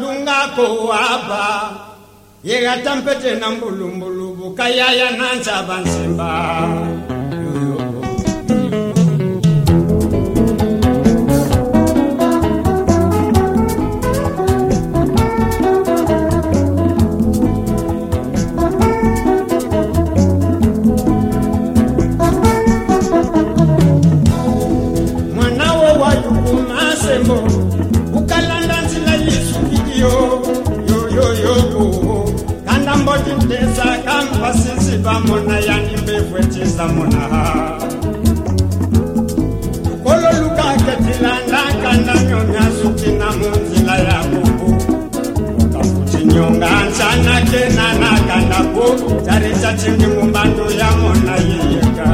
lunga ko aba yega tampete na mbulumbulu bukaya ya nansa bansimba Mwana wo wa yukumase mbo tsipa mona ya nimbevu etisa mona kololuka ketilanda kananyo miasukina munzila ya mubu kakutinyonganzanakenana kanaku carisa cingi mumbandu ya mona yiyeka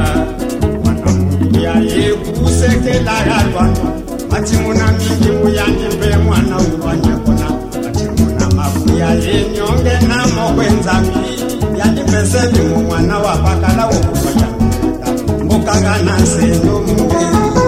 mwanamuya yekusekelaya lwana macimuna mingi muya nimbe mwana ulwanyekona macimuna mafuya yenyonge namokwenzami ndipeseni muwana wa pakala wokusoya ndakukukagana nsendo mungeli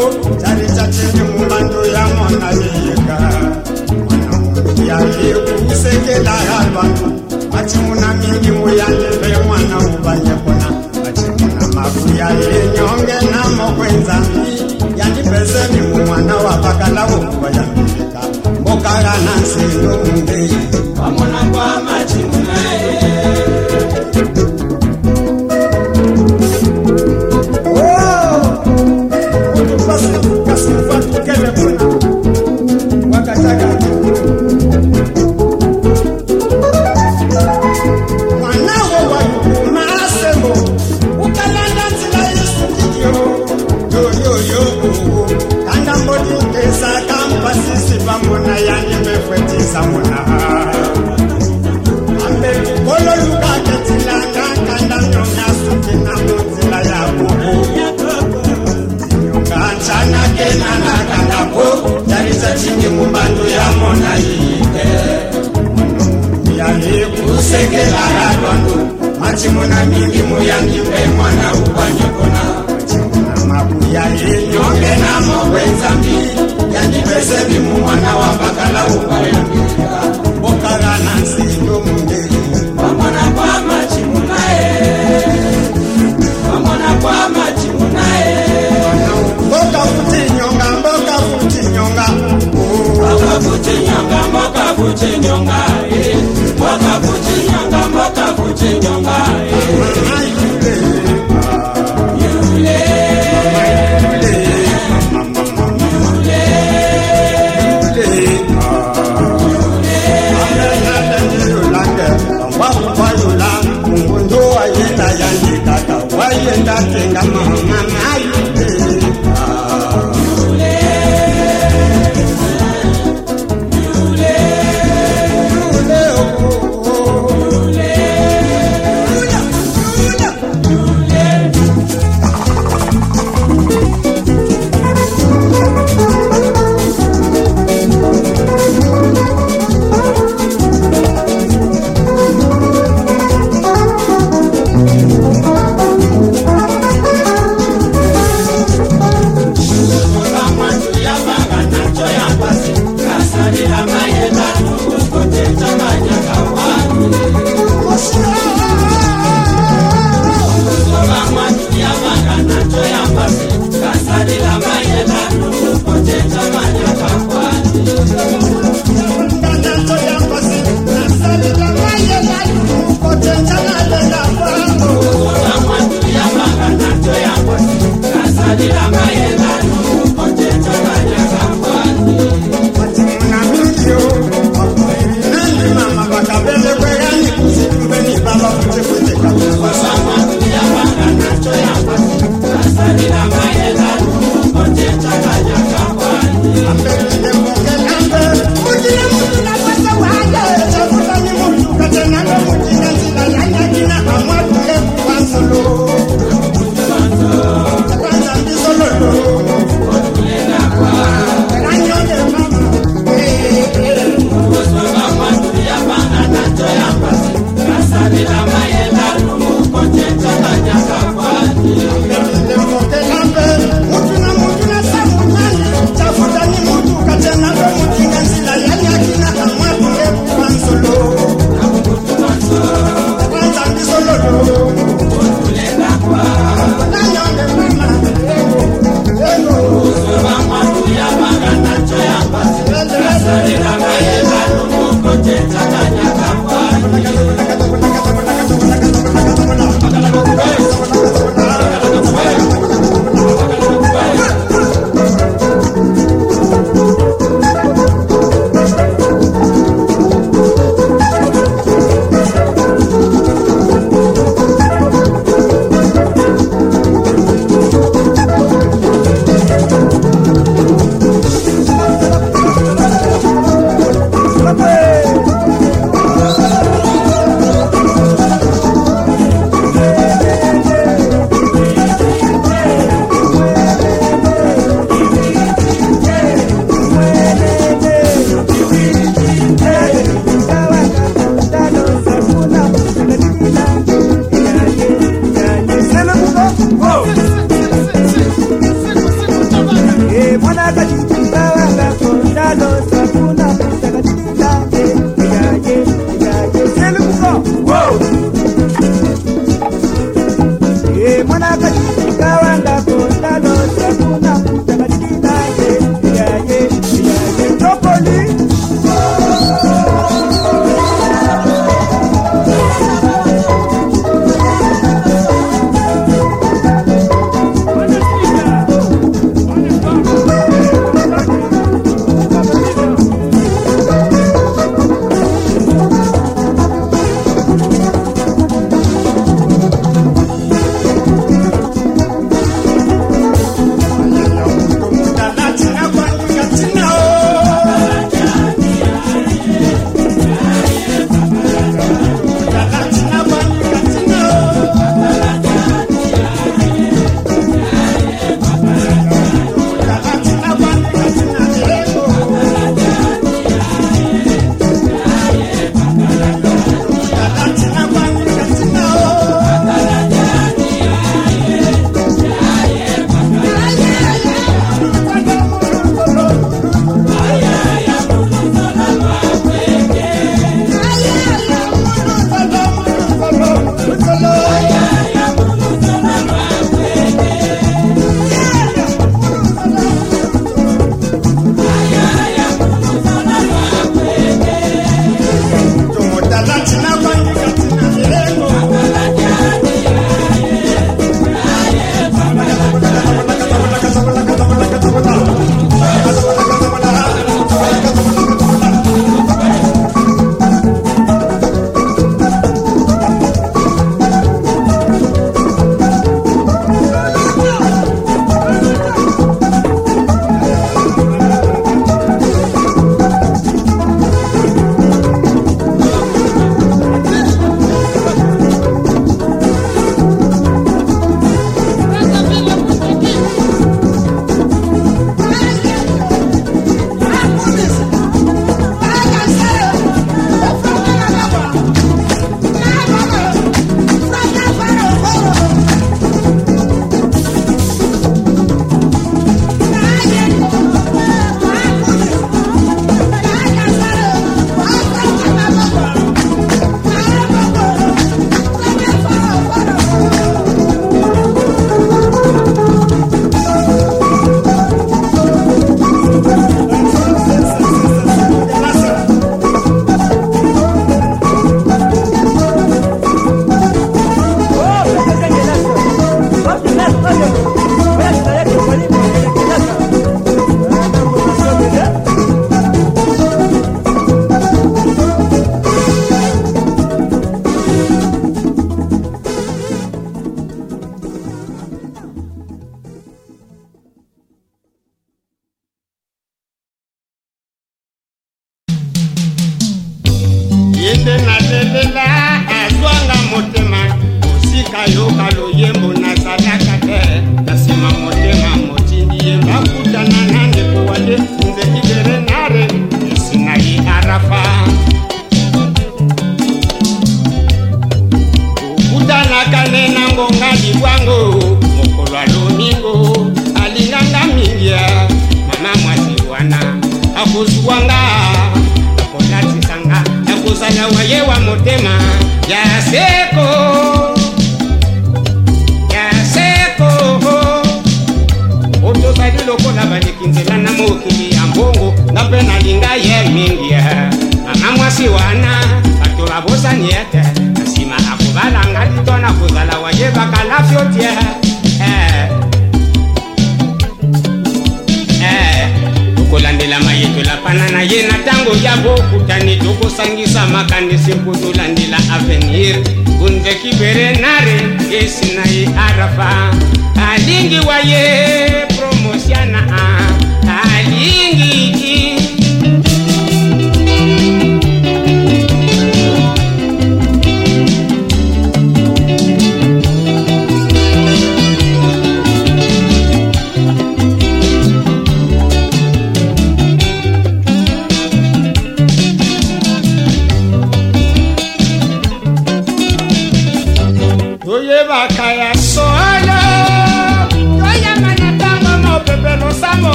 yangu tarisa tini mubandu ya mwana liga yali kusekela yalwanu vacimuna mingi uyalive mwana uvayekona vacimuna mabuya linyonge na mokwenzani yali peseni mumwana wa pakala vumbo ya mika mbokaya na nsindu mbi wamunangwa macimuna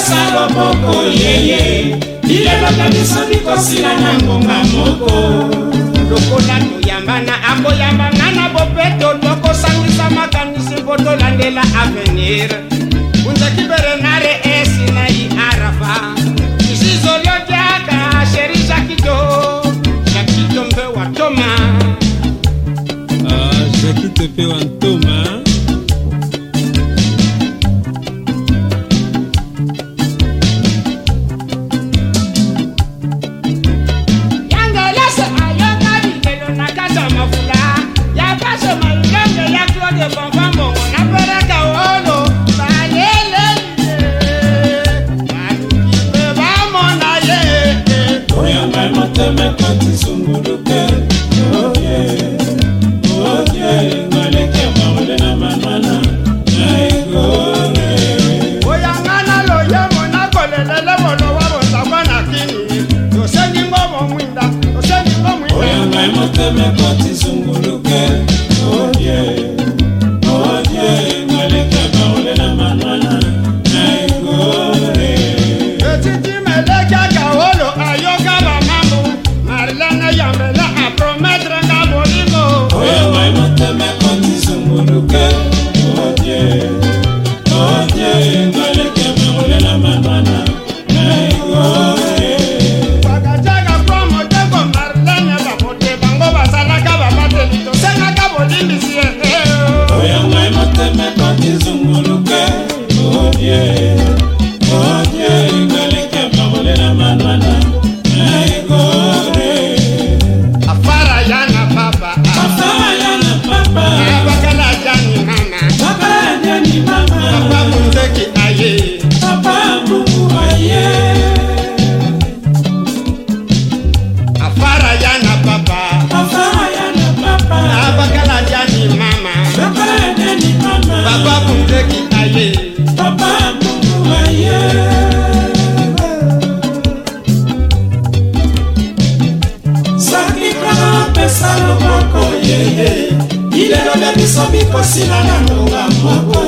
esalo moko yeye bilelaka biso bikosila na ngonga moko lokola toyambana akoyambanga na bopeto tokosangisa makanisi mpo tolandela avenir kunzaki berena ye ilelo lya biso mikosila na ngonga moko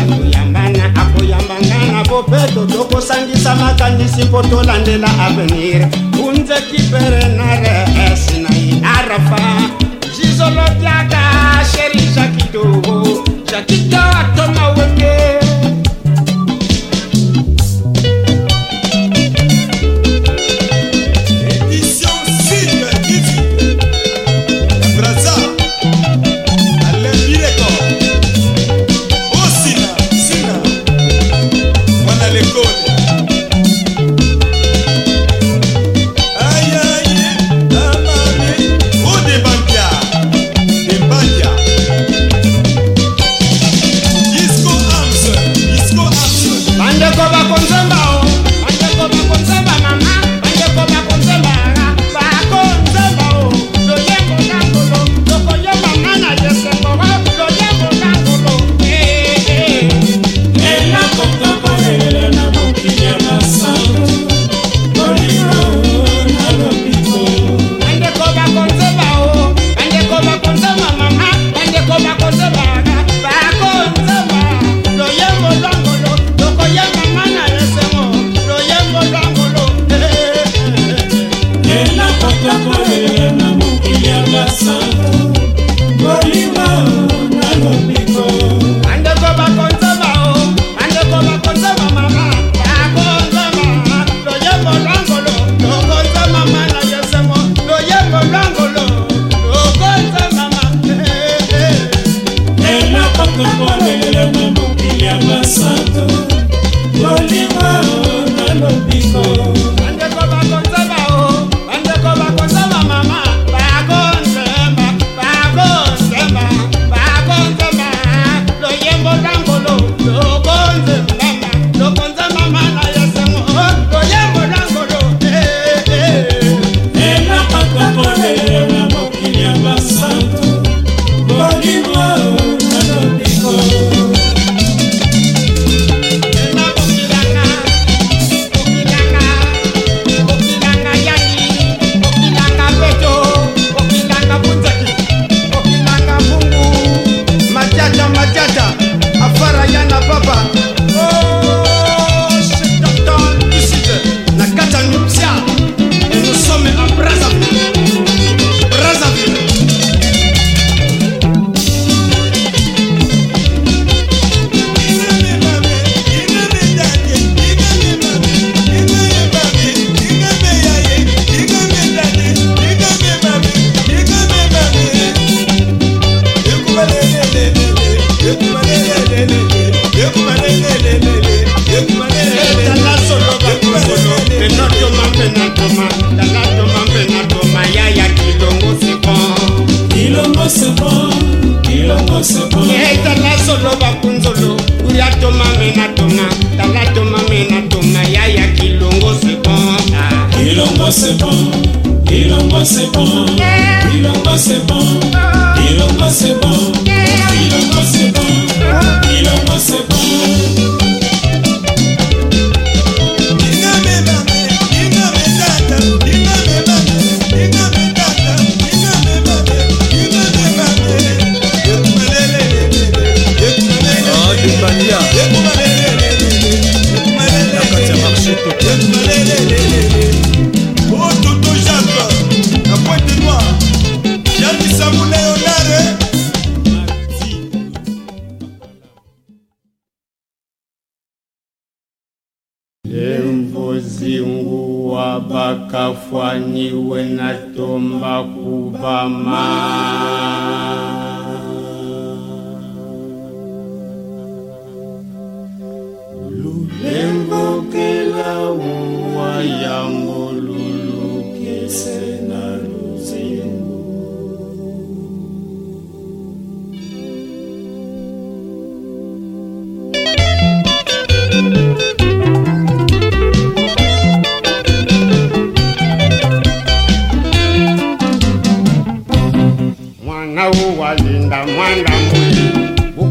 okoyambana akoyambanga na bopeto tokosangisa makanisi mpo tolandela avenir unzeki perenare esina inarafa jizolotiaka sheri jakito jakito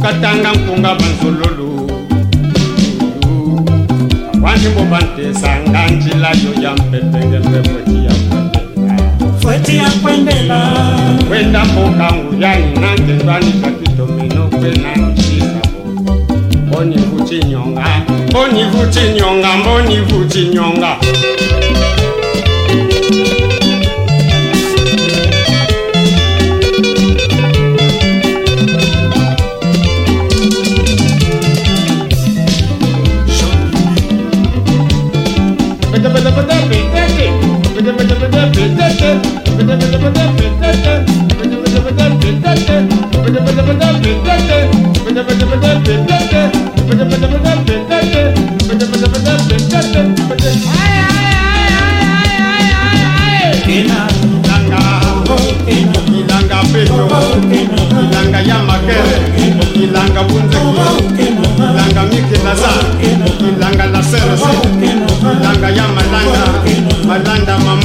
katanga nkunga banzololo wandi mobantesanga njila yo ya mpepengembe fweti ya kwendela fweti ya kwendela kwenda mbokangu yani nangendwani kakitomino kwenanicisabo mbonivucinyonga mbonivucinyonga mbonivucinyonga Malanda mama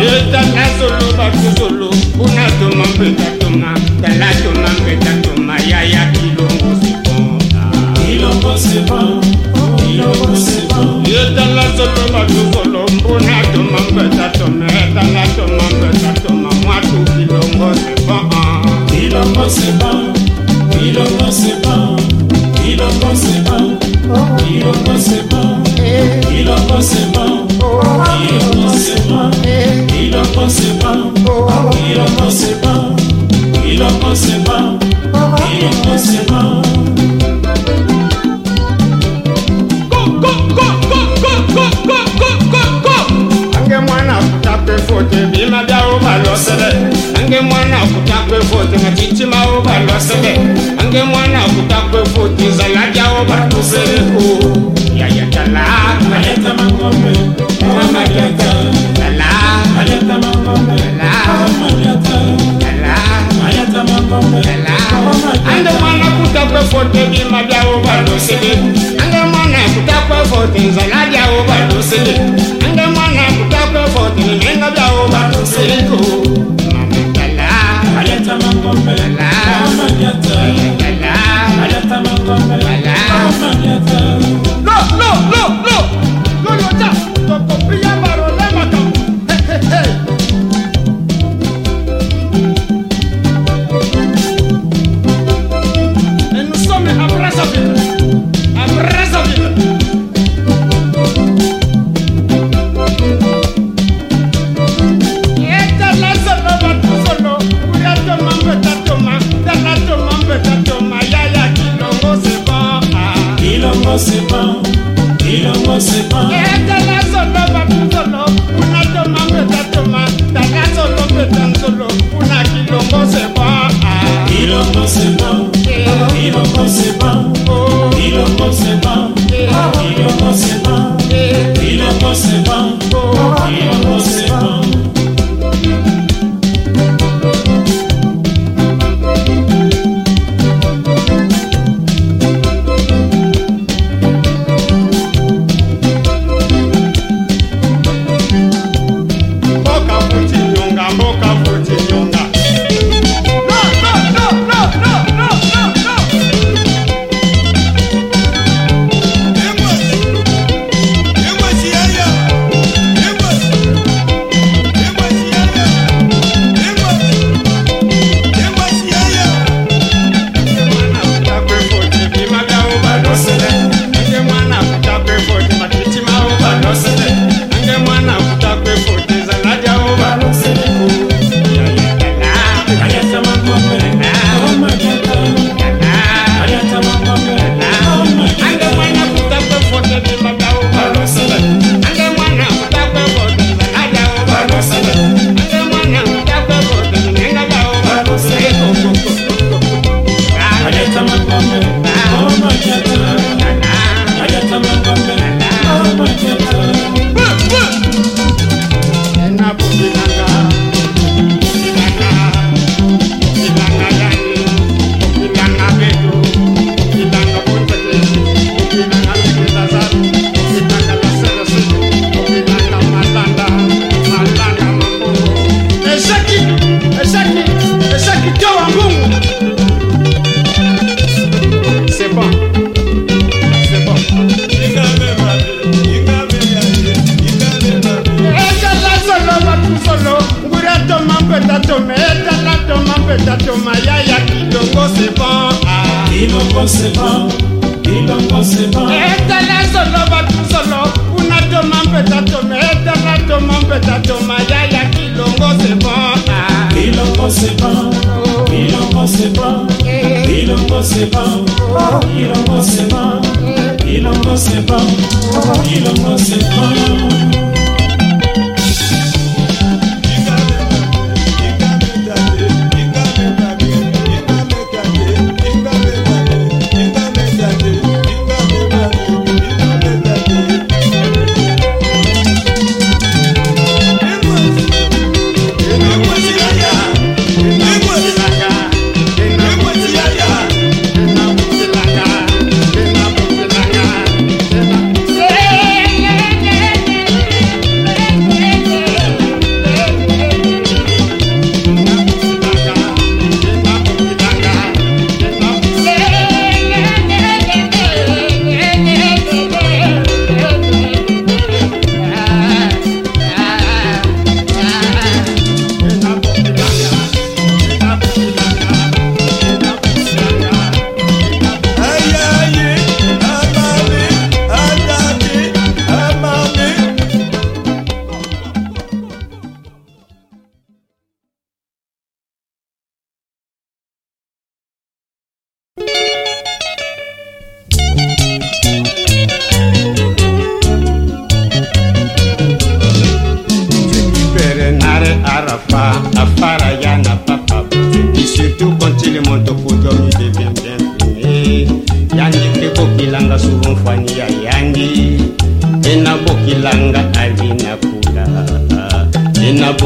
yeta nazoloba kozolo kuna toma mpeta toma tala toma mpeta toma yaya kilongo sekonda yeta nazoloba kozolo mbuna toma mpeta toma etala toma mpeta toma mwatu kilongo sekonda Amsterdam.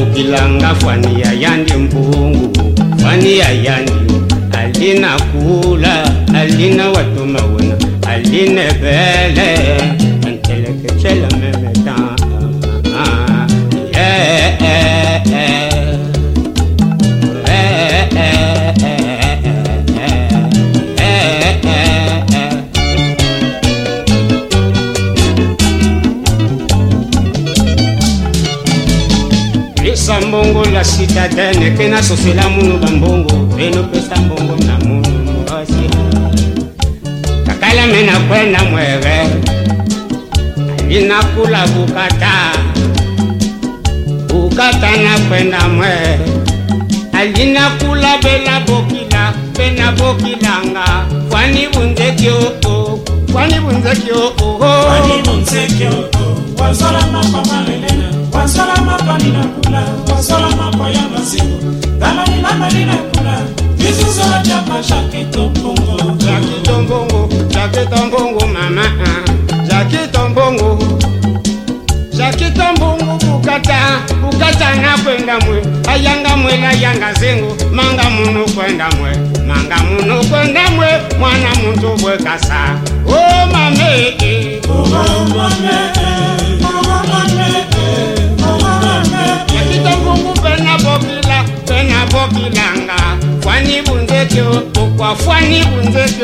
mukilanga fwani ya yandi mpungu fwani ya yandi alina kula alina watu mawona alinebele lokola citadene mpe nasosela munu bambongo mpe nopesa mbongo na munu mosi kakalame nakwena mwere ali nakula bukata bukata nakwena mwere ali nakula bela bokila mpe nabokilanga fwani bunzeki oo fwani bunzeki oo wazala mapama lelena basola mapani na kuna basola makoya masiko tala lilameli na kuna lisuzoatiapa jaketongongo jaketongongo jaketongongo mama jaketombongo jaketombongo bukata bukata na kwenda mwe ayanga mwe layanga zengo manga muno kwenda mwe manga muno kwenda mwe mwana muntu bwekasa o oh, mame oh, mame bokila mpe na bokilanga fwani bunzeki okwa fwani bunzeki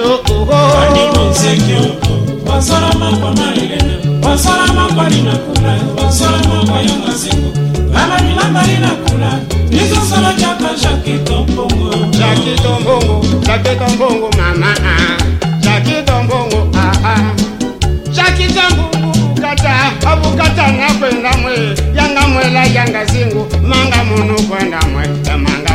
jakitombongo jakitombongo mama jakitombongo aa jakitombongo bukata abukata nakwenda mwe mwela yanga zingu manga munu kwenda mweta manga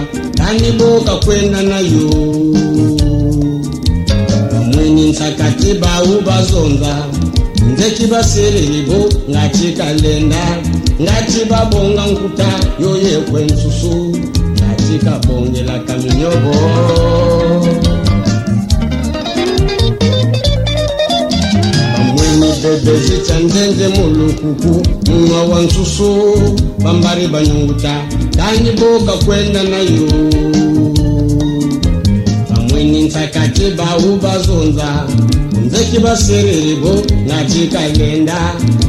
kujenga kandiboka kwenda nayo vamweni ntsakati bau bazonza ndekibasereribo ngachikalenda ngachibabonga nkuta yoyekwensusu ngachikabongela kaminyobo bebezi cha nzenze mulukuku munwa wa nsusu bambari banyunguta Kanyibo kakwenda nayo Pamweni ntakatiba ubazonza Kunze kibasererebo ngatikagenda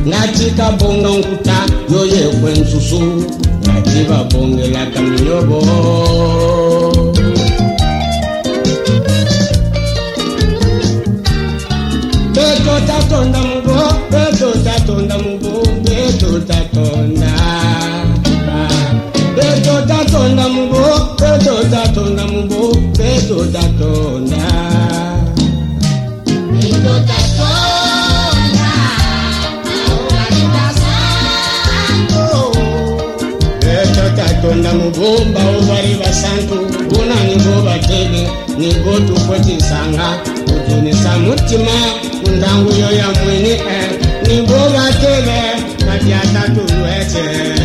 Ngatikabonga nkuta yoye kwensusu Ngatibabongela kamnyobo Beko tatonda mu dato na mbo pedo dato na pedo dato na ora sta santo pedo dato na mbo ba ubari ba santo una ningo ba kele ningo tu kweti sanga ujini samutima undangu yo ya mwini eh ningo ba kele kati atatu lwete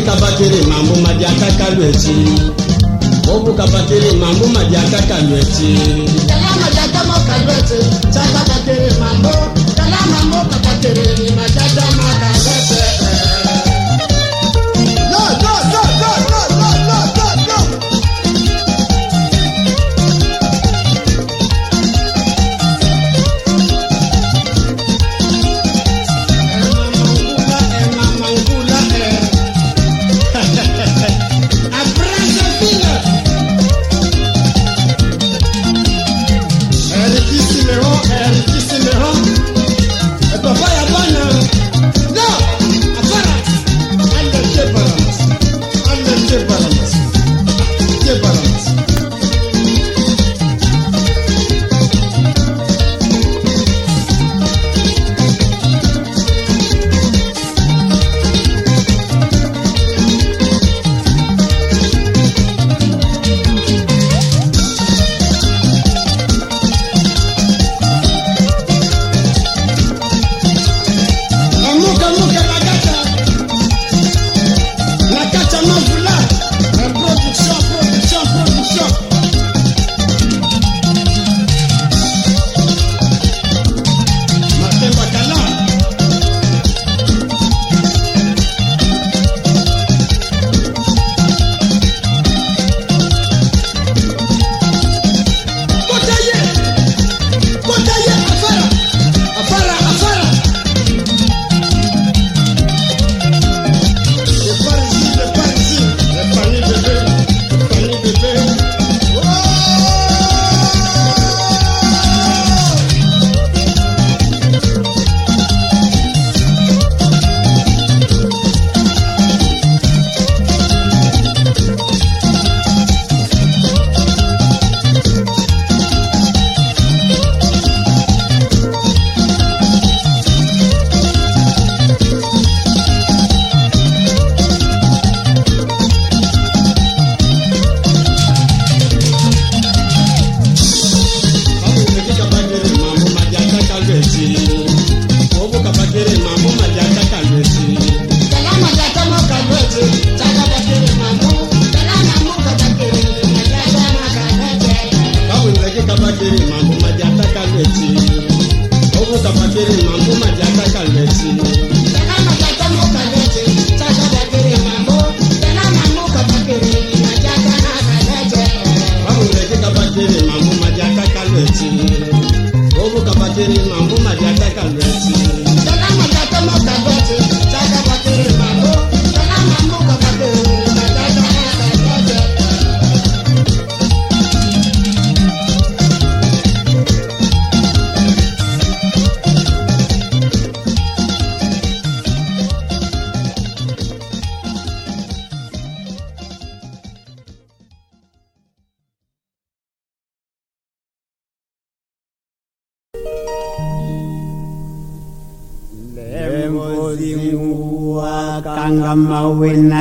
Obuki kabatiri mambo madi akaka lu eti. Obu kabatiri mambo madi akaka lu eti. Ẹ̀yà màdàdàmọ̀ kàlú ẹ̀tì. Ṣé akabatiri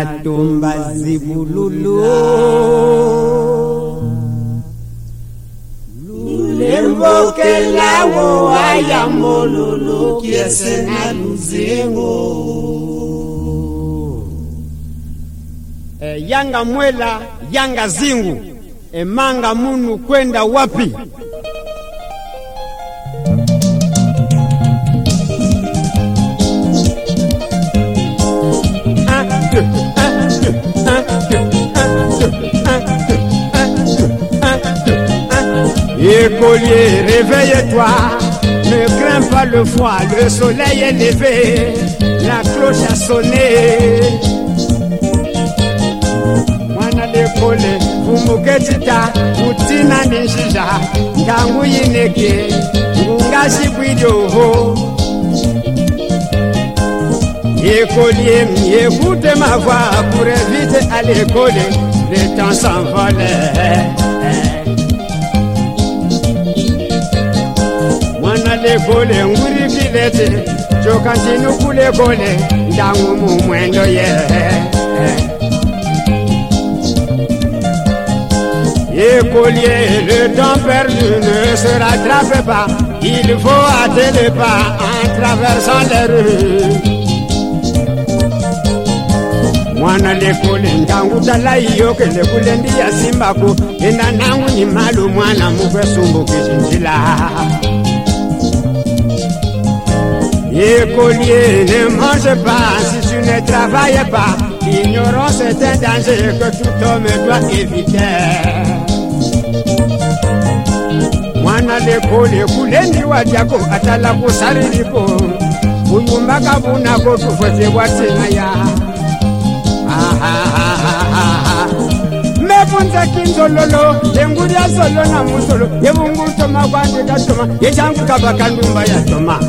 natumba zivululu lulemboke lawo ayamolulu kiese na luzingo e, eh, yanga mwela yanga zingu emanga eh, munu kwenda wapi Écolier, réveille-toi, ne crains pas le froid, le soleil est levé, la cloche a sonné. Mwana l'école, vous kutina ninjija, vous, yineke, ngungashi vous. Écolier, écoute ma voix pour éviter à l'école, le temps s'envole. kale kole nguri filete jokantinu kule kole ndangu mu mwendo ye Écolier, le temps perdu ne se rattrape pas. Il faut hâter le pas en traversant les rues. mwana lekule ndangu talayiyokele kule ndiyasimbaku ina nangu nyimalu mwana mukwesumbukizindila écolier ne mange pas si tu ne travailles pas. Ignorons cet danger que tout homme doit éviter. mwana lekolo ekulendi wa diako atala kosaliliko bunyumbaka buna kotufete bwa tina ya mepunzaki nzololo lengulya solo na musolo yebungu toma kwandika toma yecangukabaka ndumba ya toma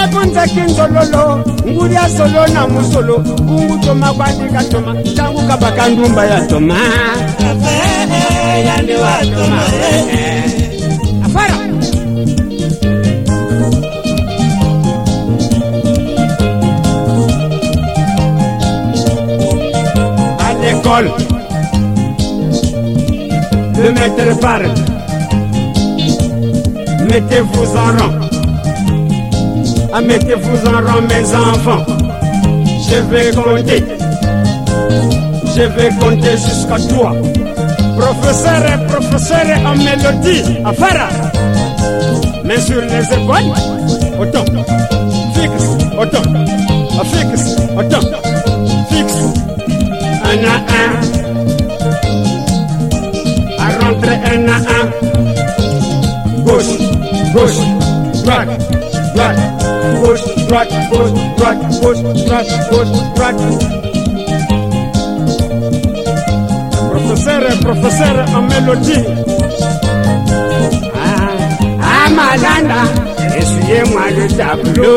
nakunzaki nzololo ngulya solo na musolo kungu toma kwandika toma tangu kabaka ndumba ya toma afara à l'école le maître parle mettez-vous en rang amettez mettez-vous en rang, mes enfants. Je vais compter. Je vais compter jusqu'à toi. Professeur et professeur en mélodie, à Farah. Mais sur les épaules, autant. Fixe, autant. Ah, fixe, autant. Fixe. Un à un. À rentrer un à un. Gauche, gauche, droite, droite. push, strut, push, strut, push, strut, push, strut. Professeur, professeur, a melodie. Ah, ah, malanda, essuyez-moi le tableau.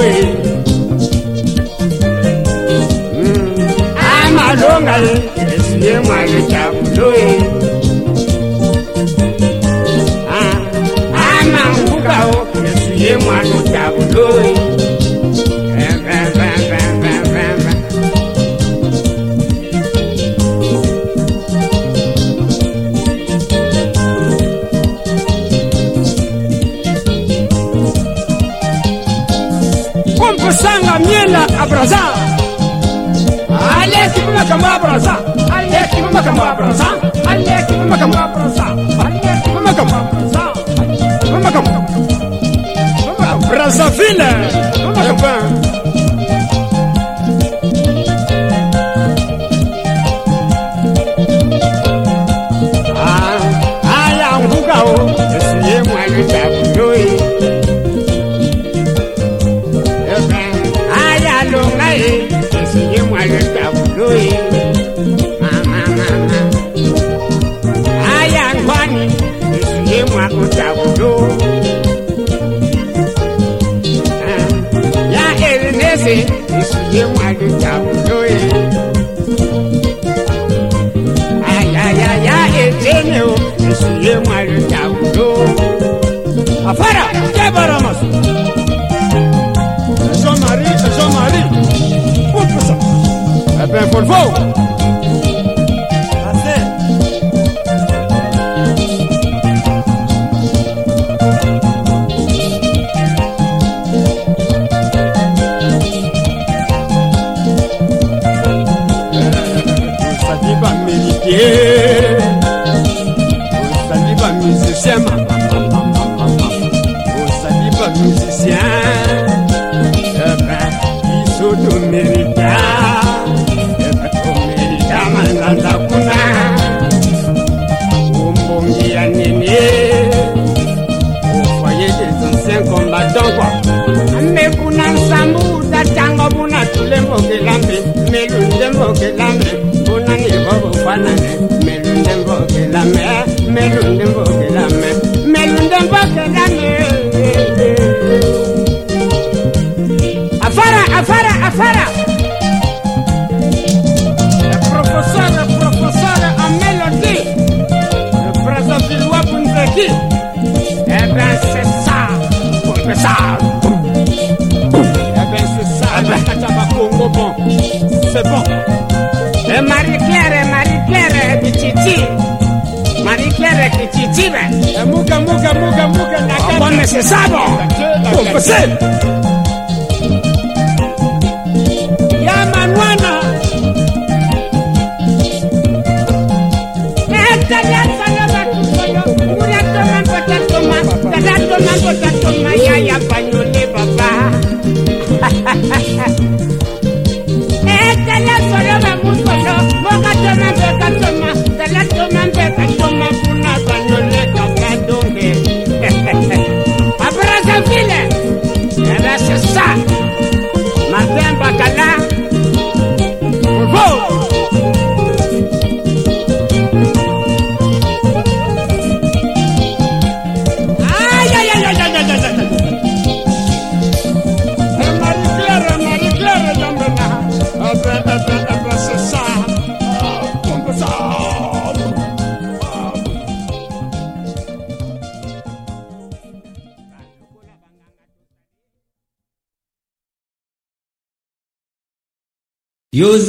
Mm. Ah, malonga, essuyez-moi le tableau. 写啥宝，我不信。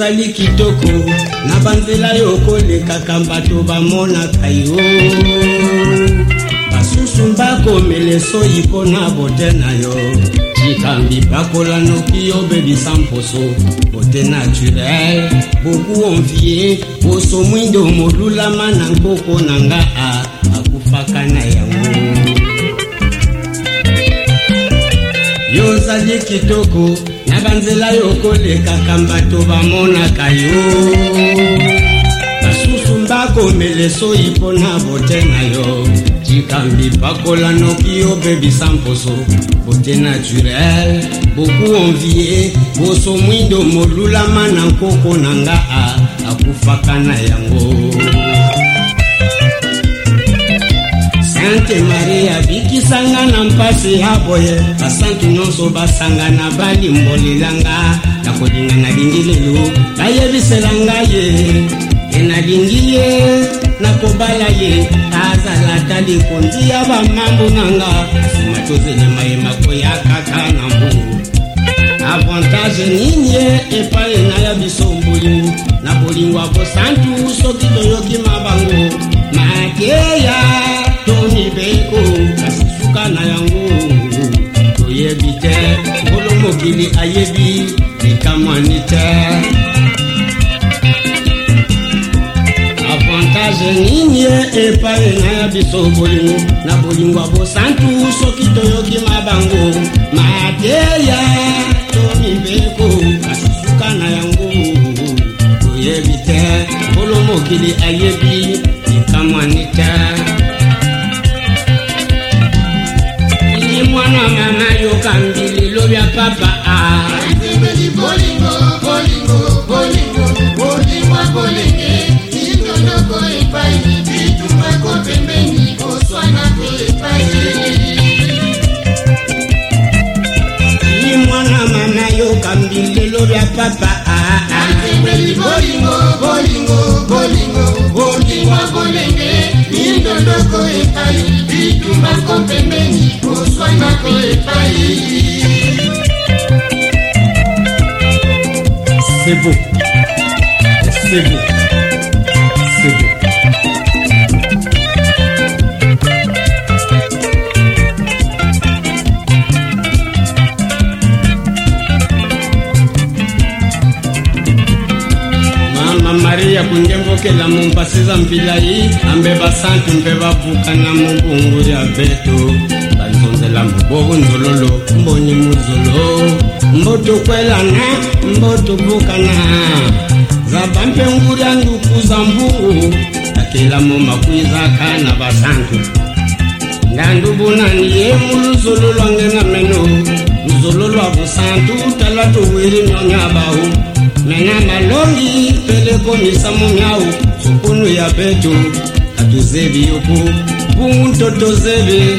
ezali kitoko na banzela yo okolekaka bato bamonaka yo basusu bakomela soyi mpo na bote na yo likambi bakola noki obebisa mposo bote naturel boku onvie poso mwindo molulama na nkoko na nga a akufaka na yango yo ozali kitoko na banzela yo okolekaka bato bamonaka yo basusu mbakomelesoyi mpo na bote na yo cikambi pakola noki obebisa mposo bote naturel boku onvie boso mwindo molulama na nkoko na nga akufaka na yango Ah, Asante Maria biki sanga na mpasi boye basantu nyonso basanga basangana balimbolelanga kolinga nalingi lelo bayebisela ngai ye ye e, nalingi ye nakobala ye azalaka likonzi ya bamambu nanga nsima tozela mayemako ya kaka e, e, na mbu avantage nini ye epai naya ya biso bolingo na bolingo bosantu soki toyoki mabango makeya moni beiko kasisuka na yango toyebi te ngolo mokili ayebi likamwani te avantage nini ye epai na biso bolingo na bolingo ya bosantu soki toyoki mabango mateya tomibeko kasisuka na yango toyebi te ngolo mokili ayebi likamwani papa asemeli bolingo bolingo bolingo bolingwa kolenge indonoko epai bitumako pembeni koswanako epai ni mwana mana yokambi lelo lya papa asemeli bolingo bolingo bolingo bolingwa kolenge indondoko epai bitumako pembeni koswanako epai Sivou Sivou Sivou Maman mari apon genvo ke la moun pa se zan pilayi An beba sant yon beba pou ka nan moun pou moun ya betou kwela mbokunzololo mbonye muzolo mbotokwela na mbotobuka na zabampe ngula nguku za mbungu takela mo makwizaka na basantu ngandu bonani ye muluzolo lwange na meno luzolo lwa busantu tala towili myonya bahu mena malongi pele komisa munyawu sukunu ya betu katuzebi yoku bungu ntotozebe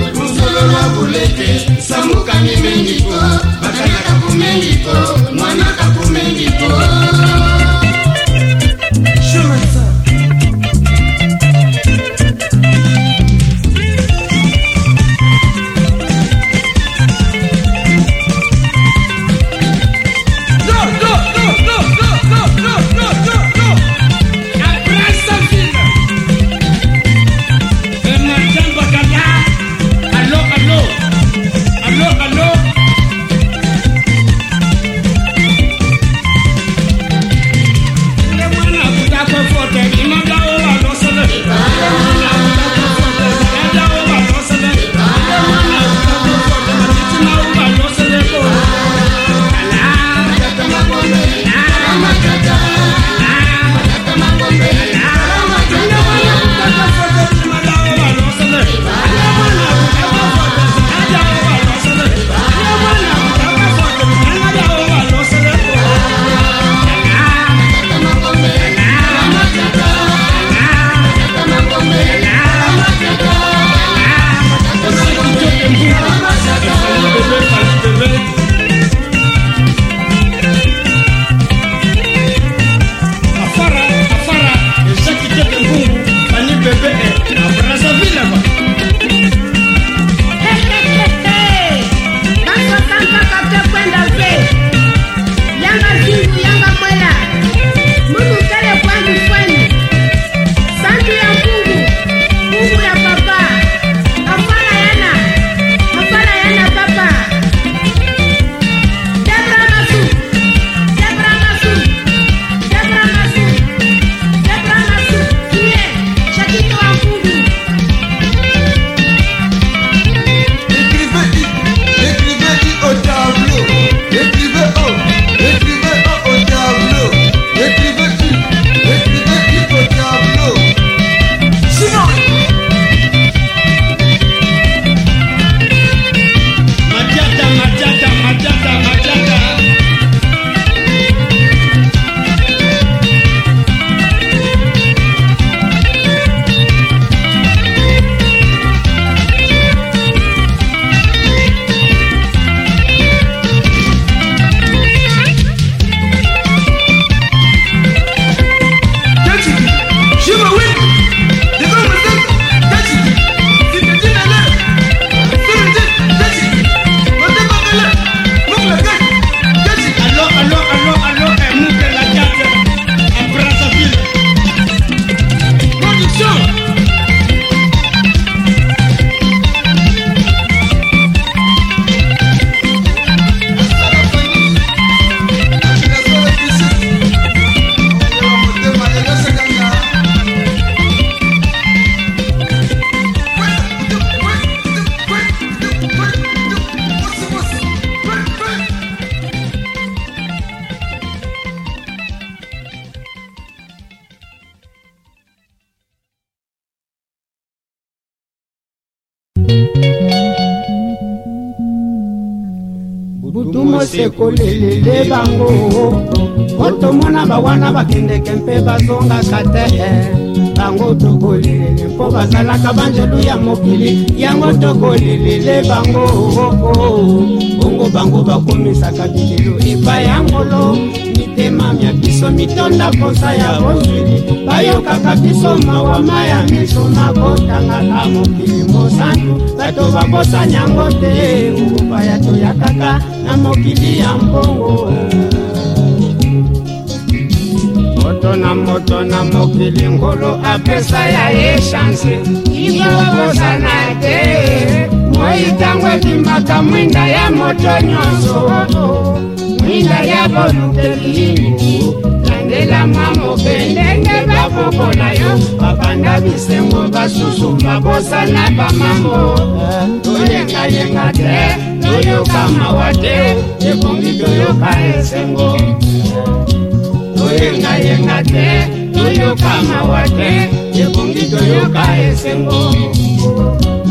lolwa bulete samukani mengi po bakanyaka kumengi po mwanaka kumengi po bakendeke mpe bazongaka te bango tokolelele mpo bazalaka banjelu ya mokili yango tokolelele bango oh, oh. bongo bango bakomisaka bilelo epai ya ngolo mitema mya biso mitonda posa ya bozwili bayokaka biso mawama ya miso makotangaka mokili mosantu bato babosani yango te ubaya toyakaka na mokili ya mbongo moto na moto na mokili ngolo apesa ya ye shanse ibobosana te moi ntango ebimbaka mwinda ya moto nyonso mwinda ya bolukeli landela mwa mokendenge bakokola yo babanda bisengo basusu babosana bamambo toyengayenga te toyoka mawa te ebongi toyoka esengo toyengayenga te toyoka mawa te ebongi toyoka esengo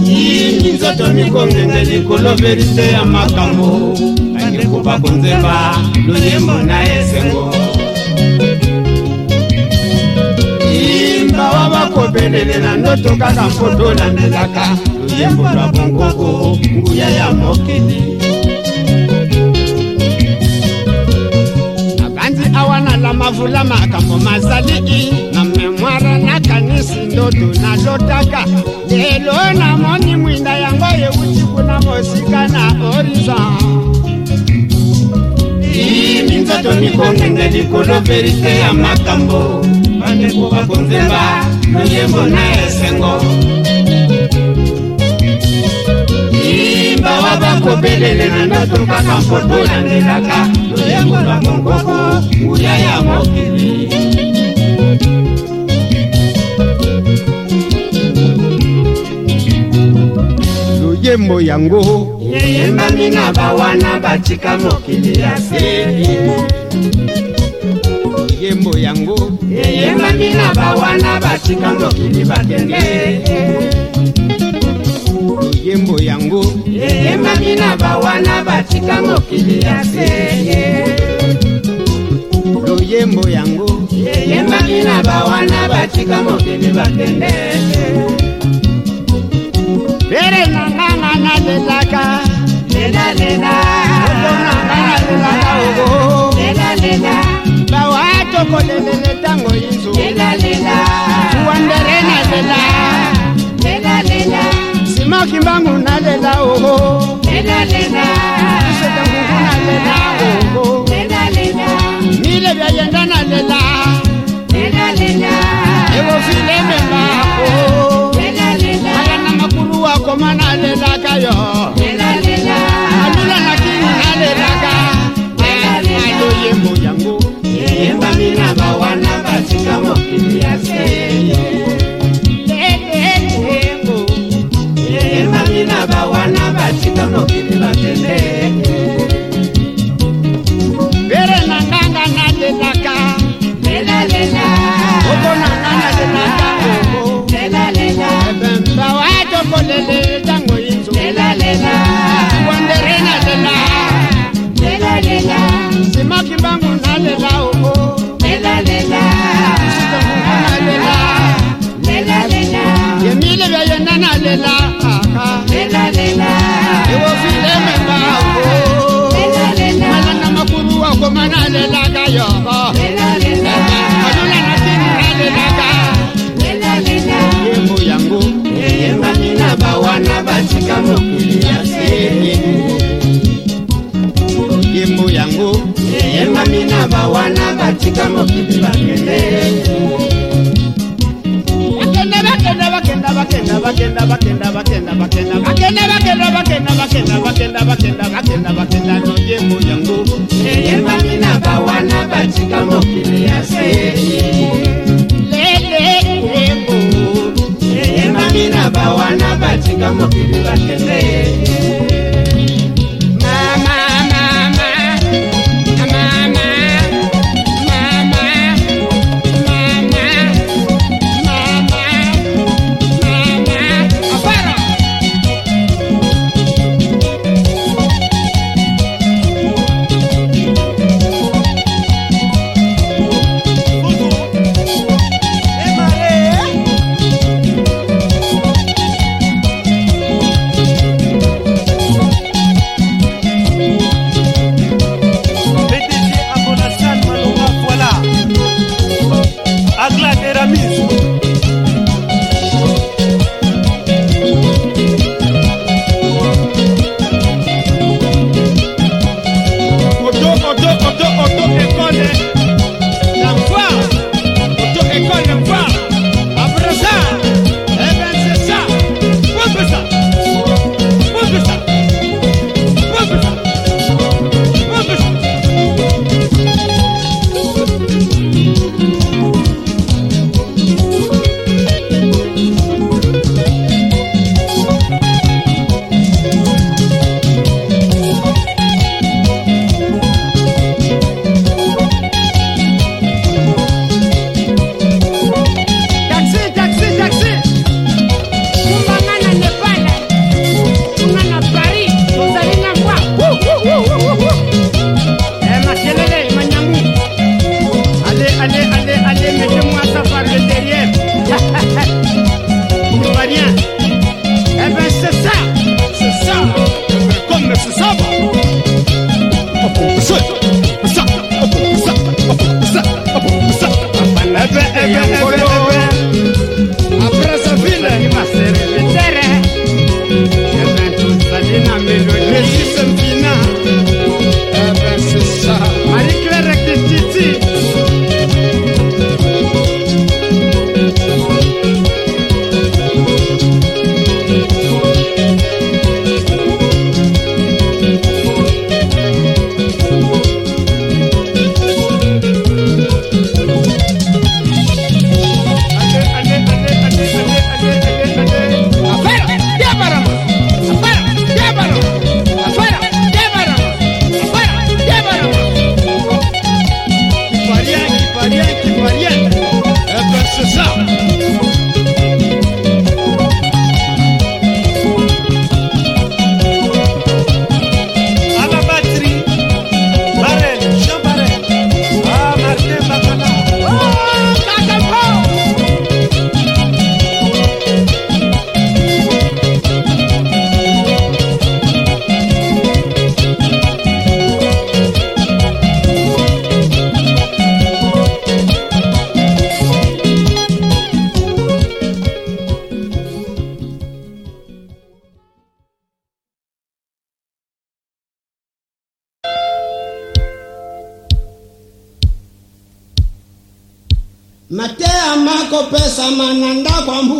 yimbi nzoto mikongenge likolo verite ya makambo bandekuba konzemba loyembo na esengo bawa bakobelele na ndoto kaka mpo tolandelaka loyembo lwa bongoko nguya ya mokili nala mavula makambo mazali na memwara nakanisi ndoto nazotaka lelo namoni mwinda yango yeuti kuna mosika na horizon minzoto mikongenge likolo verite ya makambo bandeko bakonzemba loyembo na esengo bana bakobelele na ndoto kaka mpondo landelaka loyengo na mongoko nguya ya mokili loyembo yango eyembami na bawana batika mokili ya se yembo yango eyembami na bawana batika mokili bakende yembo yango eyembami na bawana batika mokili ya se loyembo yango eyembami na bawana batika mokili bakende bere nanganga nalelaka lelalena bawa tokolelele ntango inzu wandere nalela Mama kimbangu nalela oho. Lela lela. Sete mungu nalela oho. Lela lela. Mile vya yenda nalela. Lela lela. Evo file memba oho. Lela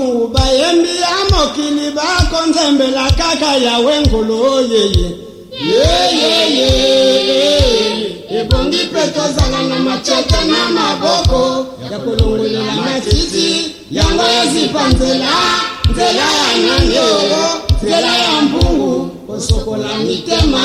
mamu bayembi amokili bakonzembela kaka yawe ngolo yeye yeyeye ebongi mpe tozala na machete na maboko ya kolongolela matiti yango ezipa nzela nzela ya nani oyo nzela ya mbungu kosokola mitema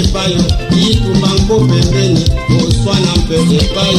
epai yo ituma nko pembeni oswana mpese epai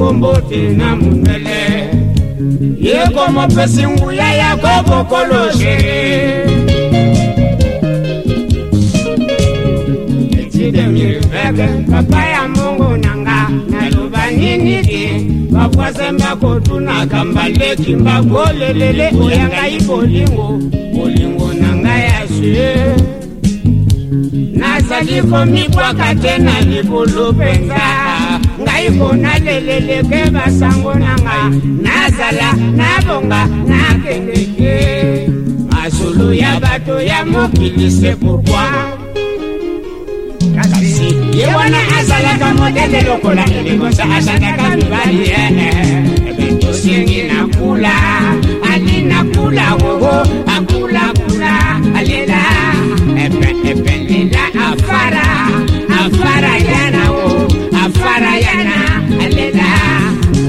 kombote na mondele ye komopesi nguya yako bokolo sheri etidemiliveke papa ya mbongo nanga naloba nini te bapwasemba kotunaka mbaleki mbakolelele oya ngai bolingo bolingo na ngai ya sie nazali komibwaka te na libulu mpenza naipona leleleke basango nanga nazala nabonga nakendeke masolo ya bato ya mokili se pourkui kasi ye wana azalaka modele lokola elimosa azalaka mibali ene eh, eh. ebe tosengi na kula ali na kula wowo akulakula alela epe epe lela afara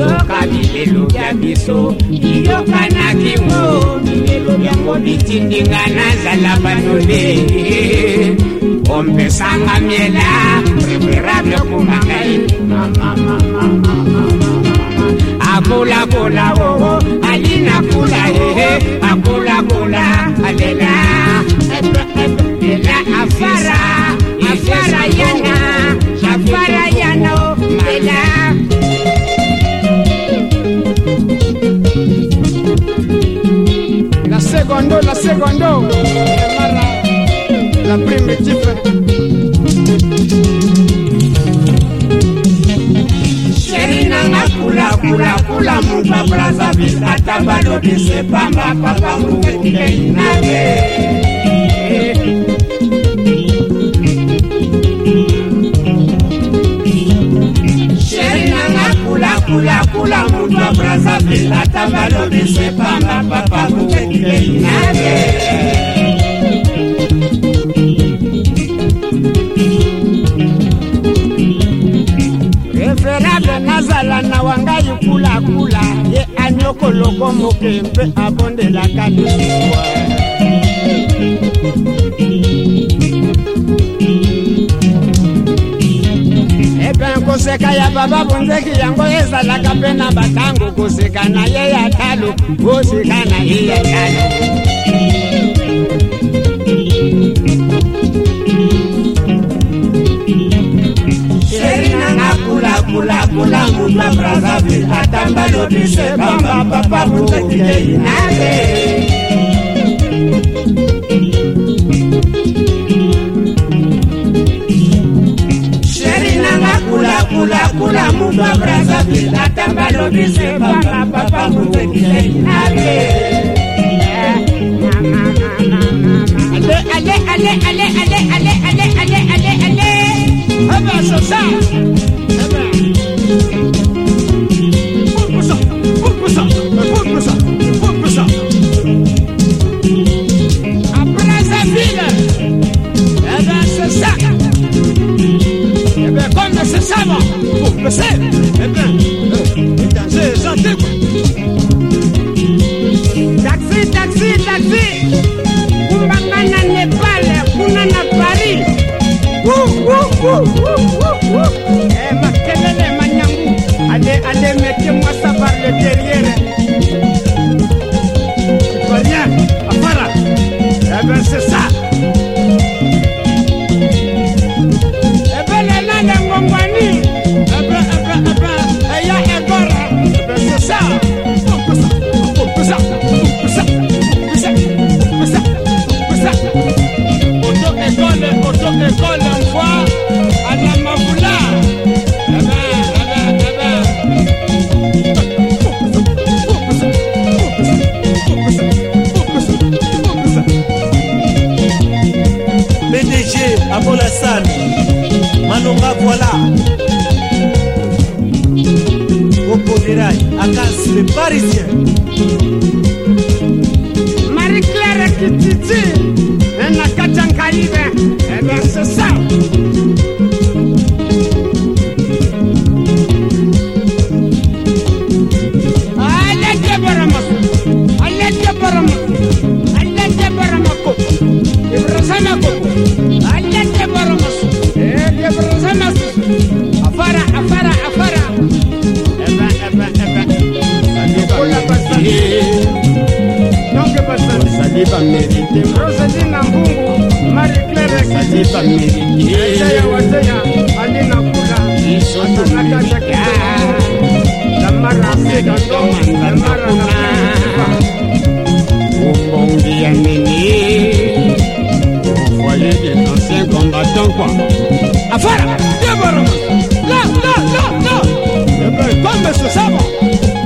toyoka bilelo bya biso biyokanaki ngo bilelo byango bitindinga nazala banole ompesanga miela preferable okumangai akolakola oo oh, oh, alinakola ehe eh. akolakola alela secondo, la secondo La primitive Sherina nakula kula kula mumba Brazzaville Ata balobi sepamba papa muketikei nage Kwa brans api, la tabal yon diswe, pa ma pa pa, mwen pe ki de yon aze Preferable nazal anawanga yon kou la kou la, ye anyo koloko mwoke, mwen abonde la kato sou koseka ya baba bonzeki yango ezalaka mpe na batango koseka na ye ya talo koseka na ye ya talo kulakula muma brazavi atamba lobise bamba papa bonzeki yeinaye kulakula mundu wa brazzaville atamba lobi se banga papa mobekile ale ale ale ale ale ale ale ale ale ale ale sais, mais eh bien, j'ai chanté quoi. Taxi, taxi, taxi. Kumbakana Népal, Kunana Paris. Wouh, wouh, wouh, wouh, wouh, wouh. Eh, ma kelele, ma nyamou. Allez, allez, mettez-moi ça par le derrière. voilà au Bonerail, à Casse, les Parisiens. Marie-Claire Kititi. roselina mbungu marie claire wateya alina kula asanakata kindo lamara sedando lamara naaa ubongi ya nini foyer des anciens combattants quoi afara débarama non non non non comme ce savant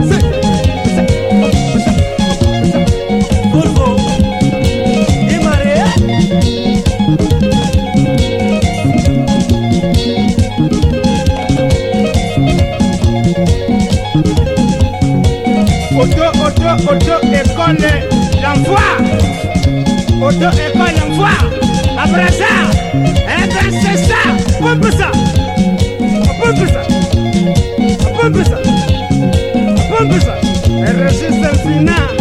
l'école auto El final.